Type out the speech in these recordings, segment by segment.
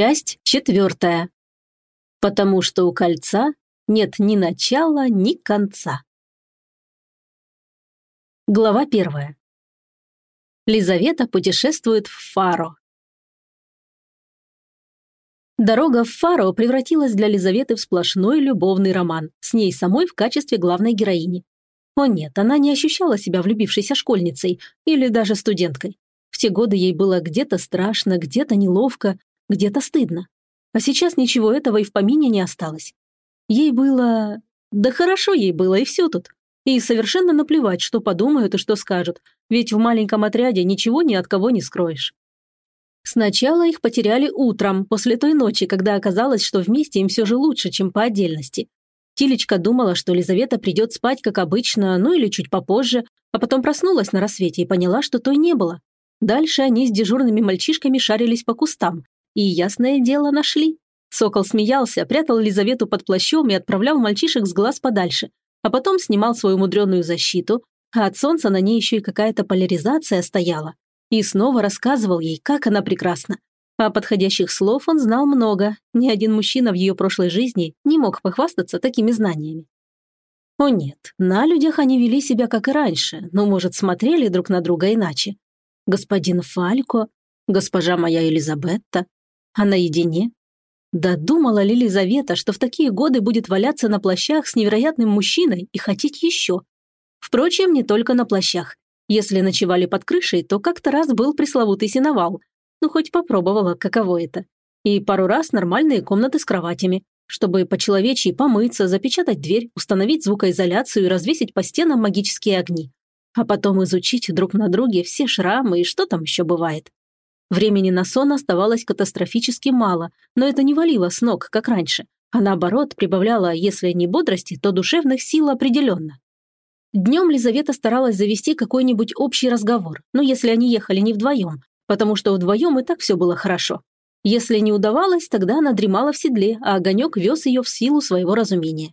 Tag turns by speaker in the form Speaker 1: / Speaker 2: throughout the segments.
Speaker 1: Часть четвертая. Потому что у кольца нет ни начала, ни конца. Глава первая. Лизавета путешествует в Фаро. Дорога в Фаро превратилась для Лизаветы в сплошной любовный роман, с ней самой в качестве главной героини. О нет, она не ощущала себя влюбившейся школьницей или даже студенткой. В те годы ей было где-то страшно, где-то неловко, где-то стыдно. А сейчас ничего этого и в помине не осталось. Ей было... Да хорошо ей было, и все тут. И совершенно наплевать, что подумают и что скажут, ведь в маленьком отряде ничего ни от кого не скроешь. Сначала их потеряли утром, после той ночи, когда оказалось, что вместе им все же лучше, чем по отдельности. Тилечка думала, что Лизавета придет спать, как обычно, ну или чуть попозже, а потом проснулась на рассвете и поняла, что той не было. Дальше они с дежурными мальчишками шарились по кустам, и, ясное дело, нашли. Сокол смеялся, прятал Лизавету под плащом и отправлял мальчишек с глаз подальше, а потом снимал свою мудреную защиту, а от солнца на ней еще и какая-то поляризация стояла. И снова рассказывал ей, как она прекрасна. А подходящих слов он знал много, ни один мужчина в ее прошлой жизни не мог похвастаться такими знаниями. О нет, на людях они вели себя как и раньше, но, может, смотрели друг на друга иначе. Господин Фалько, госпожа моя Элизабетта, а наедине? Да думала ли Лизавета, что в такие годы будет валяться на плащах с невероятным мужчиной и хотеть еще? Впрочем, не только на плащах. Если ночевали под крышей, то как-то раз был пресловутый сеновал. Ну, хоть попробовала, каково это. И пару раз нормальные комнаты с кроватями, чтобы по-человечьи помыться, запечатать дверь, установить звукоизоляцию и развесить по стенам магические огни. А потом изучить друг на друге все шрамы и что там еще бывает. Времени на сон оставалось катастрофически мало, но это не валило с ног, как раньше, а наоборот прибавляло, если не бодрости, то душевных сил определенно. Днем Лизавета старалась завести какой-нибудь общий разговор, но если они ехали не вдвоем, потому что вдвоем и так все было хорошо. Если не удавалось, тогда она дремала в седле, а огонек вез ее в силу своего разумения.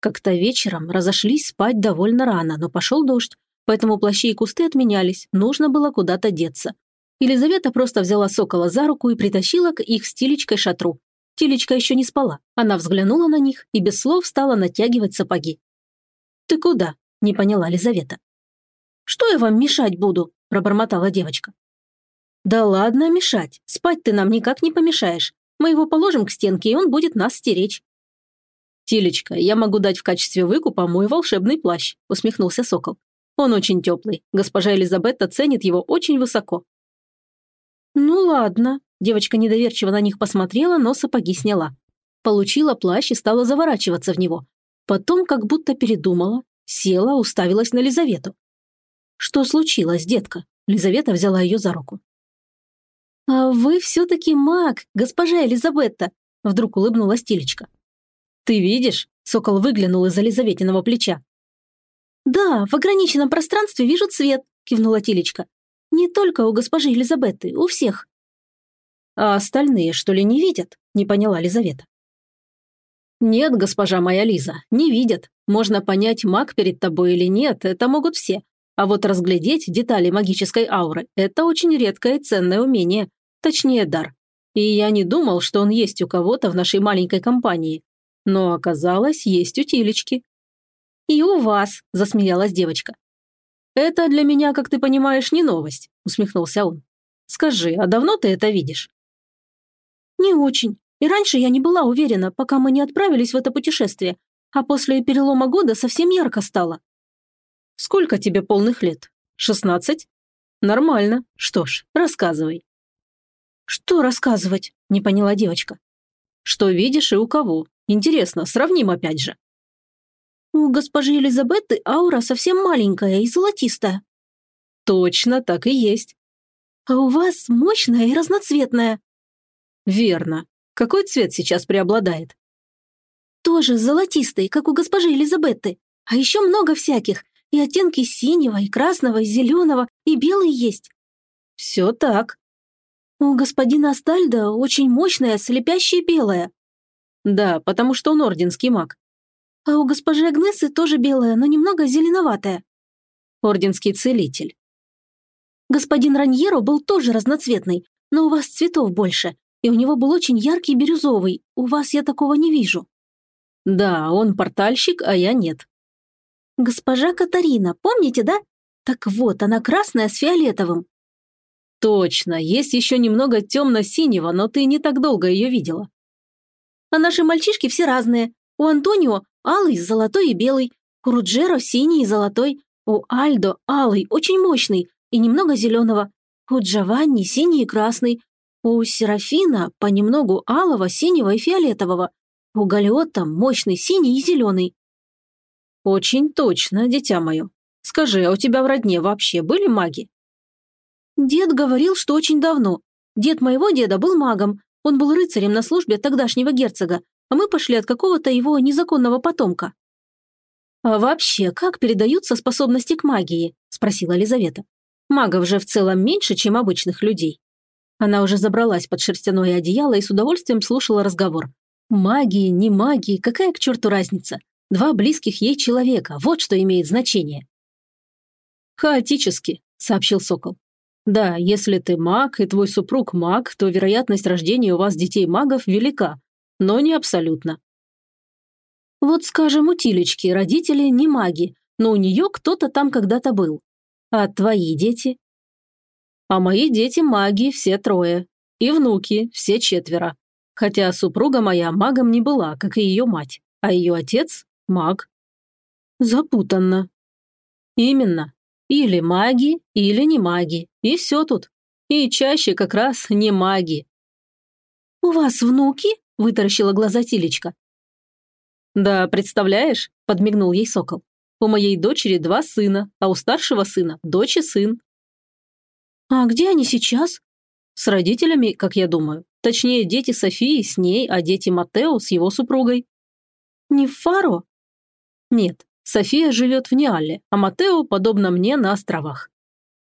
Speaker 1: Как-то вечером разошлись спать довольно рано, но пошел дождь, поэтому плащи и кусты отменялись, нужно было куда-то деться. Елизавета просто взяла сокола за руку и притащила к их с Тилечкой шатру. Тилечка еще не спала. Она взглянула на них и без слов стала натягивать сапоги. «Ты куда?» – не поняла Лизавета. «Что я вам мешать буду?» – пробормотала девочка. «Да ладно мешать. Спать ты нам никак не помешаешь. Мы его положим к стенке, и он будет нас стеречь». «Тилечка, я могу дать в качестве выкупа мой волшебный плащ», – усмехнулся сокол. «Он очень теплый. Госпожа Элизабетта ценит его очень высоко». «Ну ладно». Девочка недоверчиво на них посмотрела, но сапоги сняла. Получила плащ и стала заворачиваться в него. Потом как будто передумала, села, уставилась на Лизавету. «Что случилось, детка?» Лизавета взяла ее за руку. «А вы все-таки маг, госпожа Элизабетта!» Вдруг улыбнулась Тилечка. «Ты видишь?» Сокол выглянул из-за Лизаветиного плеча. «Да, в ограниченном пространстве вижу цвет», кивнула Тилечка. Не только у госпожи Елизабеты, у всех. А остальные, что ли, не видят? Не поняла Лизавета. Нет, госпожа моя Лиза, не видят. Можно понять, маг перед тобой или нет, это могут все. А вот разглядеть детали магической ауры – это очень редкое и ценное умение, точнее дар. И я не думал, что он есть у кого-то в нашей маленькой компании. Но оказалось, есть у Тилечки. «И у вас», – засмеялась девочка. «Это для меня, как ты понимаешь, не новость», – усмехнулся он. «Скажи, а давно ты это видишь?» «Не очень. И раньше я не была уверена, пока мы не отправились в это путешествие, а после перелома года совсем ярко стало». «Сколько тебе полных лет? Шестнадцать?» «Нормально. Что ж, рассказывай». «Что рассказывать?» – не поняла девочка. «Что видишь и у кого. Интересно, сравним опять же». У госпожи Елизабеты аура совсем маленькая и золотистая. Точно, так и есть. А у вас мощная и разноцветная. Верно. Какой цвет сейчас преобладает? Тоже золотистый, как у госпожи Елизабеты. А еще много всяких. И оттенки синего, и красного, и зеленого, и белый есть. Все так. У господина Астальда очень мощная, слепящая белая. Да, потому что он орденский маг. А у госпожи Агнесы тоже белая, но немного зеленоватая. Орденский целитель. Господин Раньеро был тоже разноцветный, но у вас цветов больше, и у него был очень яркий бирюзовый. У вас я такого не вижу».
Speaker 2: «Да, он портальщик, а я нет».
Speaker 1: «Госпожа Катарина, помните, да? Так вот, она красная с фиолетовым».
Speaker 2: «Точно, есть еще немного темно-синего, но ты не так долго ее видела».
Speaker 1: «А наши мальчишки все разные. У Антонио алый, золотой и белый. У Руджеро синий и золотой. У Альдо алый, очень мощный, и немного зеленого. У Джованни синий и красный. У Серафина понемногу алого, синего и фиолетового. У Галиотта мощный синий и зеленый.
Speaker 2: Очень точно, дитя мое. Скажи, а у тебя в родне вообще были маги?
Speaker 1: Дед говорил, что очень давно. Дед моего деда был магом. Он был рыцарем на службе тогдашнего герцога, а мы пошли от какого-то его незаконного потомка. «А вообще, как передаются способности к магии?» – спросила Лизавета. «Магов же в целом меньше, чем обычных людей». Она уже забралась под шерстяное одеяло и с удовольствием слушала разговор. Магии, не магии, какая к черту разница? Два близких ей человека, вот что имеет значение.
Speaker 2: «Хаотически», – сообщил Сокол. «Да, если ты маг и твой супруг маг, то вероятность рождения у вас детей-магов велика, но не абсолютно».
Speaker 1: «Вот, скажем, у Тилечки родители не маги, но у нее кто-то там когда-то был. А твои дети?»
Speaker 2: А мои дети маги все трое. И внуки все четверо. Хотя супруга моя магом не была, как и ее мать, а ее отец – маг.
Speaker 1: Запутанно.
Speaker 2: Именно. Или маги, или не маги. И все тут. И чаще как раз не маги.
Speaker 1: «У вас внуки?» – вытаращила глаза Тилечка.
Speaker 2: «Да, представляешь?» – подмигнул ей сокол. «У моей дочери два сына, а у старшего сына – дочь и сын.
Speaker 1: «А где они сейчас?»
Speaker 2: «С родителями, как я думаю. Точнее, дети Софии с ней, а дети Матео с его супругой».
Speaker 1: «Не в Фаро?»
Speaker 2: «Нет, София живет в Ниале, а Матео, подобно мне, на островах.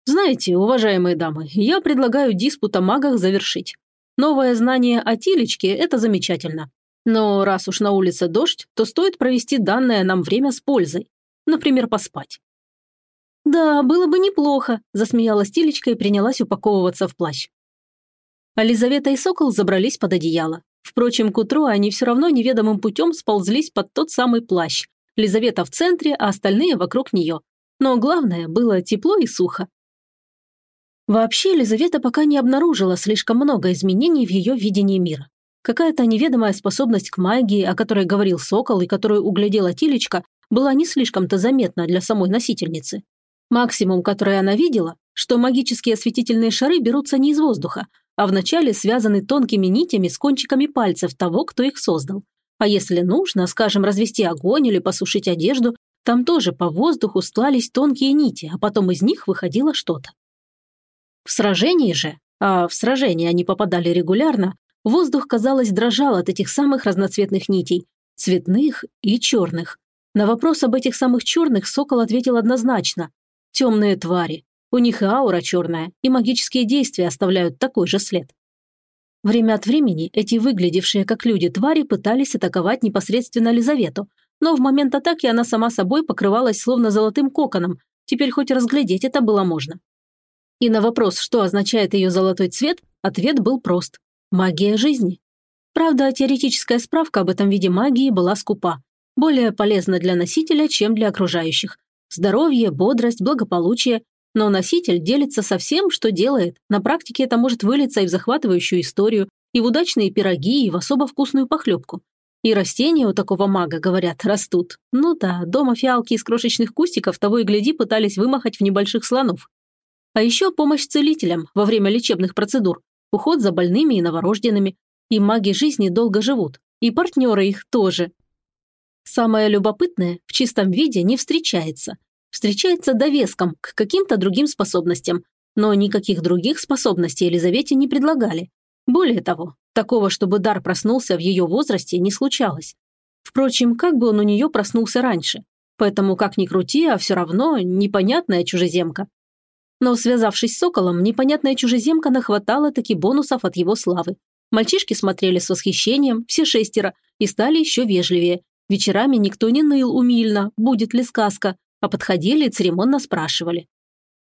Speaker 2: Знаете, уважаемые дамы, я предлагаю диспут о магах завершить. Новое знание о Тилечке – это замечательно. Но раз уж на улице дождь, то стоит провести данное нам время с пользой. Например, поспать.
Speaker 1: «Да, было бы неплохо», – засмеялась Тилечка и принялась упаковываться в плащ.
Speaker 2: А Лизавета и Сокол забрались под одеяло. Впрочем, к утру они все равно неведомым путем сползлись под тот самый плащ. Лизавета в центре, а остальные вокруг нее. Но главное, было тепло и сухо. Вообще, Лизавета пока не обнаружила слишком много изменений в ее видении мира. Какая-то неведомая способность к магии, о которой говорил Сокол и которую углядела Тилечка, была не слишком-то заметна для самой носительницы. Максимум, который она видела, что магические осветительные шары берутся не из воздуха, а вначале связаны тонкими нитями с кончиками пальцев того, кто их создал. А если нужно, скажем, развести огонь или посушить одежду, там тоже по воздуху стлались тонкие нити, а потом из них выходило что-то. В сражении же, а в сражении они попадали регулярно, воздух, казалось, дрожал от этих самых разноцветных нитей, цветных и черных. На вопрос об этих самых черных Сокол ответил однозначно. Темные твари. У них и аура черная, и магические действия оставляют такой же след. Время от времени эти выглядевшие как люди твари пытались атаковать непосредственно Лизавету, но в момент атаки она сама собой покрывалась словно золотым коконом, теперь хоть разглядеть это было можно. И на вопрос, что означает ее золотой цвет, ответ был прост – магия жизни. Правда, теоретическая справка об этом виде магии была скупа, более полезна для носителя, чем для окружающих, Здоровье, бодрость, благополучие. Но носитель делится со всем, что делает. На практике это может вылиться и в захватывающую историю, и в удачные пироги, и в особо вкусную похлебку. И растения у такого мага, говорят, растут. Ну да, дома фиалки из крошечных кустиков того и гляди пытались вымахать в небольших слонов. А еще помощь целителям во время лечебных процедур, уход за больными и новорожденными. И маги жизни долго живут. И партнеры их тоже. Самое любопытное в чистом виде не встречается. Встречается довеском к каким-то другим способностям, но никаких других способностей Елизавете не предлагали. Более того, такого, чтобы дар проснулся в ее возрасте, не случалось. Впрочем, как бы он у нее проснулся раньше. Поэтому, как ни крути, а все равно непонятная чужеземка. Но, связавшись с Соколом, непонятная чужеземка нахватала таки бонусов от его славы. Мальчишки смотрели с восхищением, все шестеро, и стали еще вежливее, Вечерами никто не ныл умильно, будет ли сказка, а подходили и церемонно спрашивали.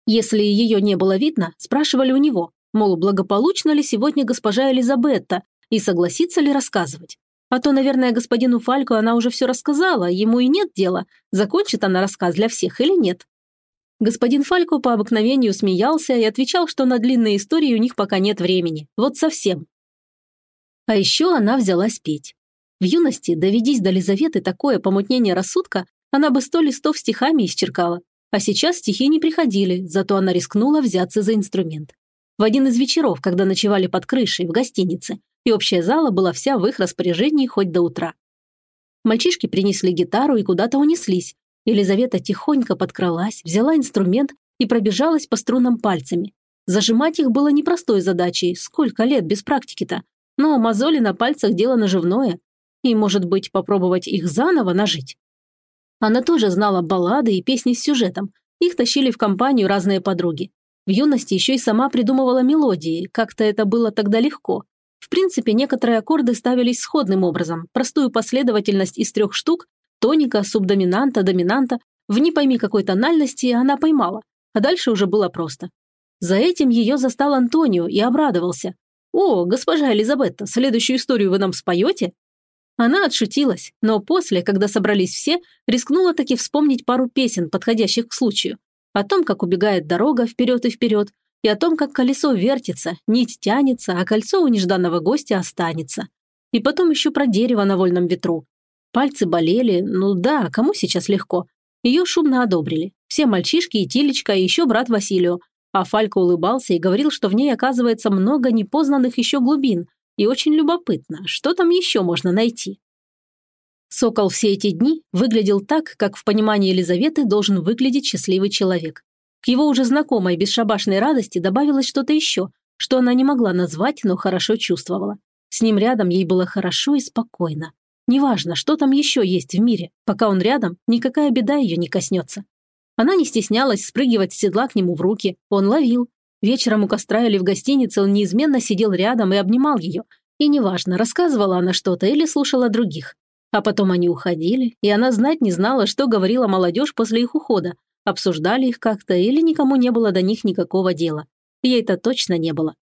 Speaker 2: Если ее не было видно, спрашивали у него,
Speaker 1: мол, благополучно ли сегодня госпожа Элизабетта и согласится ли рассказывать. А то, наверное, господину Фальку она уже все рассказала, ему и нет дела, закончит она рассказ для всех или нет. Господин Фалько по обыкновению смеялся и отвечал, что на длинные истории у них пока нет времени. Вот совсем. А еще она взялась петь. В юности, доведись до Лизаветы такое помутнение рассудка, она бы сто листов стихами исчеркала. А сейчас стихи не приходили, зато она рискнула взяться за инструмент. В один из вечеров, когда ночевали под крышей в гостинице, и общая зала была вся в их распоряжении хоть до утра. Мальчишки принесли гитару и куда-то унеслись, Елизавета тихонько подкралась, взяла инструмент и пробежалась по струнам пальцами. Зажимать их было непростой задачей, сколько лет без практики-то. Но мозоли на пальцах дело наживное. И, может быть, попробовать их заново нажить. Она тоже знала баллады и песни с сюжетом. Их тащили в компанию разные подруги. В юности еще и сама придумывала мелодии, как-то это было тогда легко. В принципе, некоторые аккорды ставились сходным образом. Простую последовательность из трех штук Тоника, субдоминанта, доминанта, в не пойми какой тональности она поймала, а дальше уже было просто. За этим ее застал Антонио и обрадовался. «О, госпожа Элизабетта, следующую историю вы нам споете?» Она отшутилась, но после, когда собрались все, рискнула таки вспомнить пару песен, подходящих к случаю. О том, как убегает дорога вперед и вперед, и о том, как колесо вертится, нить тянется, а кольцо у нежданного гостя останется. И потом еще про дерево на вольном ветру, Пальцы болели, ну да, кому сейчас легко. Ее шумно одобрили. Все мальчишки и Тилечка, и еще брат Василию. А Фалька улыбался и говорил, что в ней оказывается много непознанных еще глубин. И очень любопытно, что там еще можно найти. Сокол все эти дни выглядел так, как в понимании Елизаветы должен выглядеть счастливый человек. К его уже знакомой бесшабашной радости добавилось что-то еще, что она не могла назвать, но хорошо чувствовала. С ним рядом ей было хорошо и спокойно. Неважно, что там еще есть в мире, пока он рядом, никакая беда ее не коснется. Она не стеснялась спрыгивать с седла к нему в руки, он ловил. Вечером у костра или в гостинице он неизменно сидел рядом и обнимал ее. И неважно, рассказывала она что-то или слушала других. А потом они уходили, и она знать не знала, что говорила молодежь после их ухода. Обсуждали их как-то или никому не было до них никакого дела. Ей-то точно не было.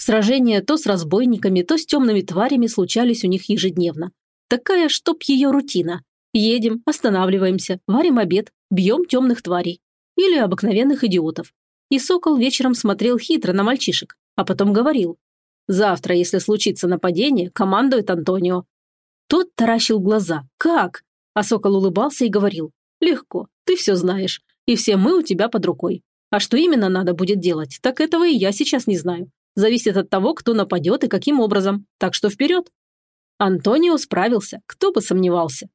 Speaker 1: Сражения то с разбойниками, то с темными тварями случались у них ежедневно. Такая, чтоб ее рутина. Едем, останавливаемся, варим обед, бьем темных тварей. Или обыкновенных идиотов. И сокол вечером смотрел хитро на мальчишек, а потом говорил. «Завтра, если случится нападение, командует Антонио». Тот таращил глаза. «Как?» А сокол улыбался и говорил. «Легко, ты все знаешь, и все мы у тебя под рукой. А что именно надо будет делать, так этого и я сейчас не знаю. Зависит от того, кто нападет и каким образом. Так что вперед. Антонио справился, кто бы сомневался.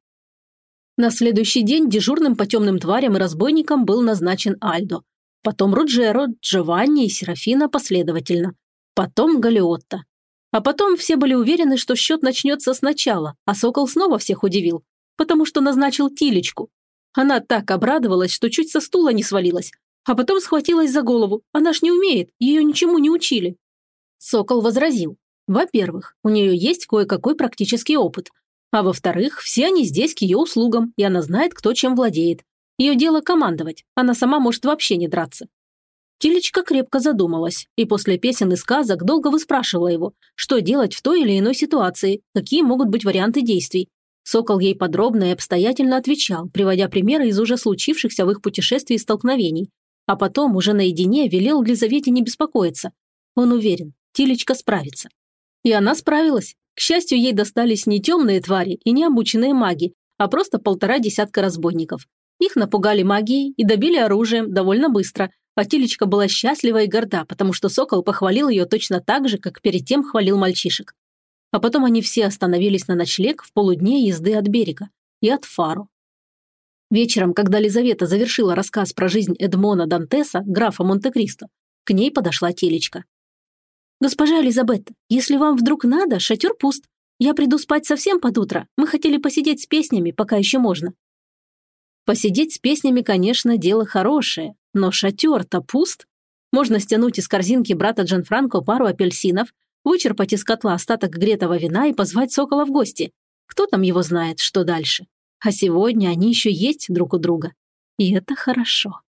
Speaker 1: На следующий день дежурным по темным тварям и разбойникам был назначен Альдо. Потом Руджеро, Джованни и Серафина последовательно. Потом Галиотта. А потом все были уверены, что счет начнется сначала, а Сокол снова всех удивил, потому что назначил Тилечку. Она так обрадовалась, что чуть со стула не свалилась, а потом схватилась за голову. Она ж не умеет, ее ничему не учили. Сокол возразил. Во-первых, у нее есть кое-какой практический опыт. А во-вторых, все они здесь к ее услугам, и она знает, кто чем владеет. Ее дело командовать, она сама может вообще не драться. Телечка крепко задумалась, и после песен и сказок долго выспрашивала его, что делать в той или иной ситуации, какие могут быть варианты действий. Сокол ей подробно и обстоятельно отвечал, приводя примеры из уже случившихся в их путешествии столкновений. А потом, уже наедине, велел Лизавете не беспокоиться. Он уверен, Тилечка справится. И она справилась. К счастью, ей достались не темные твари и не обученные маги, а просто полтора десятка разбойников. Их напугали магией и добили оружием довольно быстро, а Тилечка была счастлива и горда, потому что Сокол похвалил ее точно так же, как перед тем хвалил мальчишек. А потом они все остановились на ночлег в полудне езды от берега и от фару. Вечером, когда Лизавета завершила рассказ про жизнь Эдмона Дантеса, графа Монте-Кристо, к ней подошла Телечка. «Госпожа Элизабет, если вам вдруг надо, шатер пуст. Я приду спать совсем под утро. Мы хотели посидеть с песнями, пока еще можно». Посидеть с песнями, конечно, дело хорошее, но шатер-то пуст. Можно стянуть из корзинки брата Джанфранко пару апельсинов, вычерпать из котла остаток гретого вина и позвать сокола в гости. Кто там его знает, что дальше? А сегодня они еще есть друг у друга. И это хорошо.